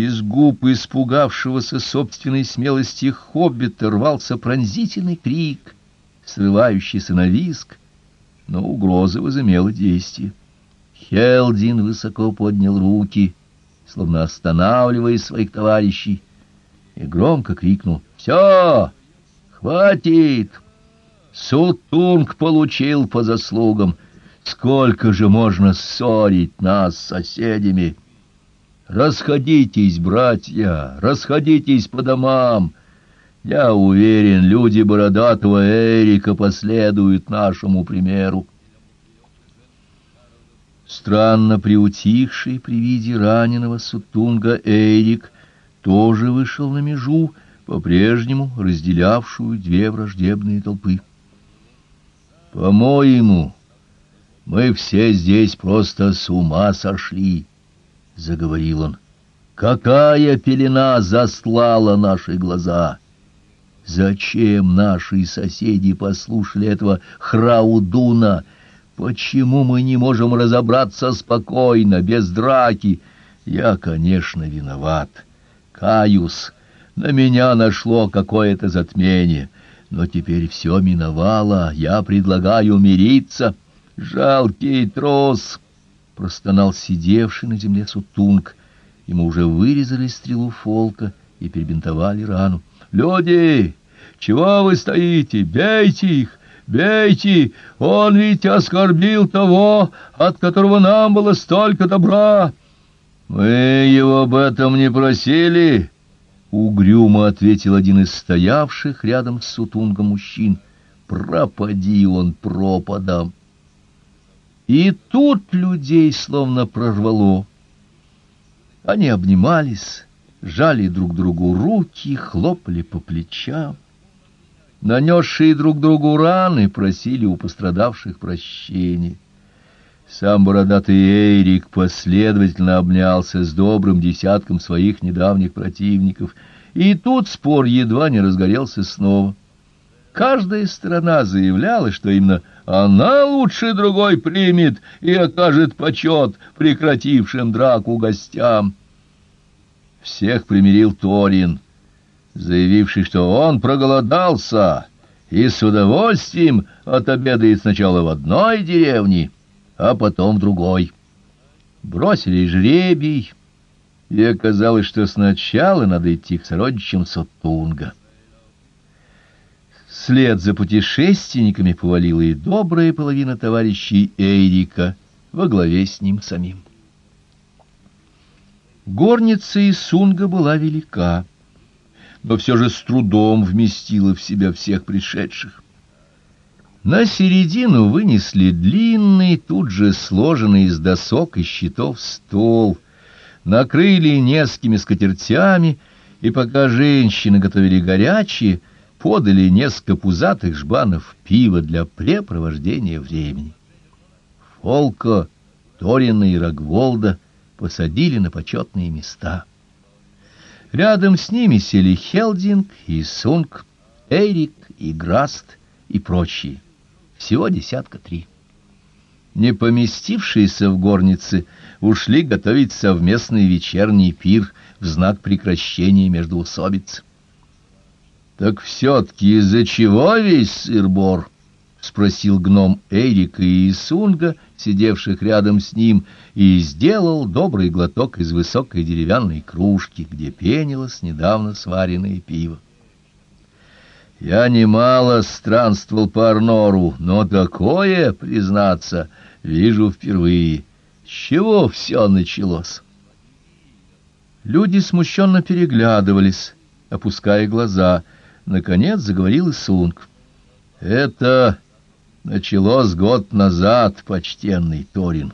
Из губ испугавшегося собственной смелости хоббита рвался пронзительный крик, срывающийся на виск, но угроза возымела действие. Хелдин высоко поднял руки, словно останавливая своих товарищей, и громко крикнул «Все! Хватит!» Сутунг получил по заслугам. Сколько же можно ссорить нас с соседями? Расходитесь, братья, расходитесь по домам. Я уверен, люди бородатого Эрика последуют нашему примеру. Странно приутихший при виде раненого Сутунга Эрик тоже вышел на межу, по-прежнему разделявшую две враждебные толпы. «По-моему, мы все здесь просто с ума сошли», — заговорил он. «Какая пелена застлала наши глаза!» Зачем наши соседи послушали этого Храудуна? Почему мы не можем разобраться спокойно, без драки? Я, конечно, виноват. Каюсь, на меня нашло какое-то затмение. Но теперь все миновало, я предлагаю мириться. Жалкий трос, — простонал сидевший на земле Сутунг. Ему уже вырезали стрелу фолка и перебинтовали рану. «Люди, чего вы стоите? Бейте их! Бейте! Он ведь оскорбил того, от которого нам было столько добра!» «Мы его об этом не просили!» Угрюмо ответил один из стоявших рядом с Сутунгом мужчин. Пропади он пропадом. И тут людей словно прорвало. Они обнимались, жали друг другу руки, хлопали по плечам. Нанесшие друг другу раны просили у пострадавших прощения. Сам бородатый Эйрик последовательно обнялся с добрым десятком своих недавних противников, и тут спор едва не разгорелся снова. Каждая сторона заявляла, что именно она лучше другой примет и окажет почет прекратившим драку гостям. Всех примирил Торин, заявивший, что он проголодался и с удовольствием отобедает сначала в одной деревне, а потом другой. Бросили жребий, и оказалось, что сначала надо идти к сородичам Сотунга. Вслед за путешественниками повалила и добрая половина товарищей Эйрика во главе с ним самим. Горница Исунга была велика, но все же с трудом вместила в себя всех пришедших. На середину вынесли длинный, тут же сложенный из досок и щитов стол, накрыли несколькими скатертями, и пока женщины готовили горячие, подали несколько пузатых жбанов пива для препровождения времени. Фолка, Торина и Рогволда посадили на почетные места. Рядом с ними сели Хелдинг и Сунг, Эрик и Граст и прочие всего десятка три. Не поместившиеся в горнице ушли готовить совместный вечерний пир в знак прекращения междоусобиц. — Так все-таки из-за чего весь сыр-бор? — спросил гном Эрика и Исунга, сидевших рядом с ним, и сделал добрый глоток из высокой деревянной кружки, где пенилось недавно сваренное пиво. Я немало странствовал по Арнору, но такое, признаться, вижу впервые. С чего все началось? Люди смущенно переглядывались, опуская глаза. Наконец заговорил Исунг. Это началось год назад, почтенный Торин.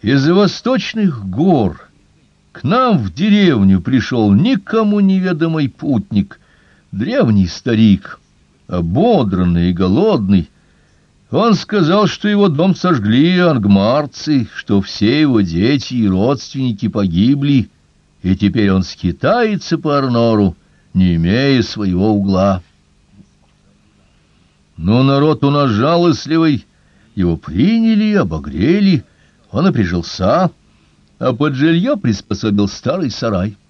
Из-за восточных гор к нам в деревню пришел никому неведомый путник — древний старик, ободранный и голодный. Он сказал, что его дом сожгли ангмарцы, что все его дети и родственники погибли, и теперь он скитается по Арнору, не имея своего угла. Но народ у нас жалостливый, его приняли, обогрели, он и прижился. а под жилье приспособил старый сарай —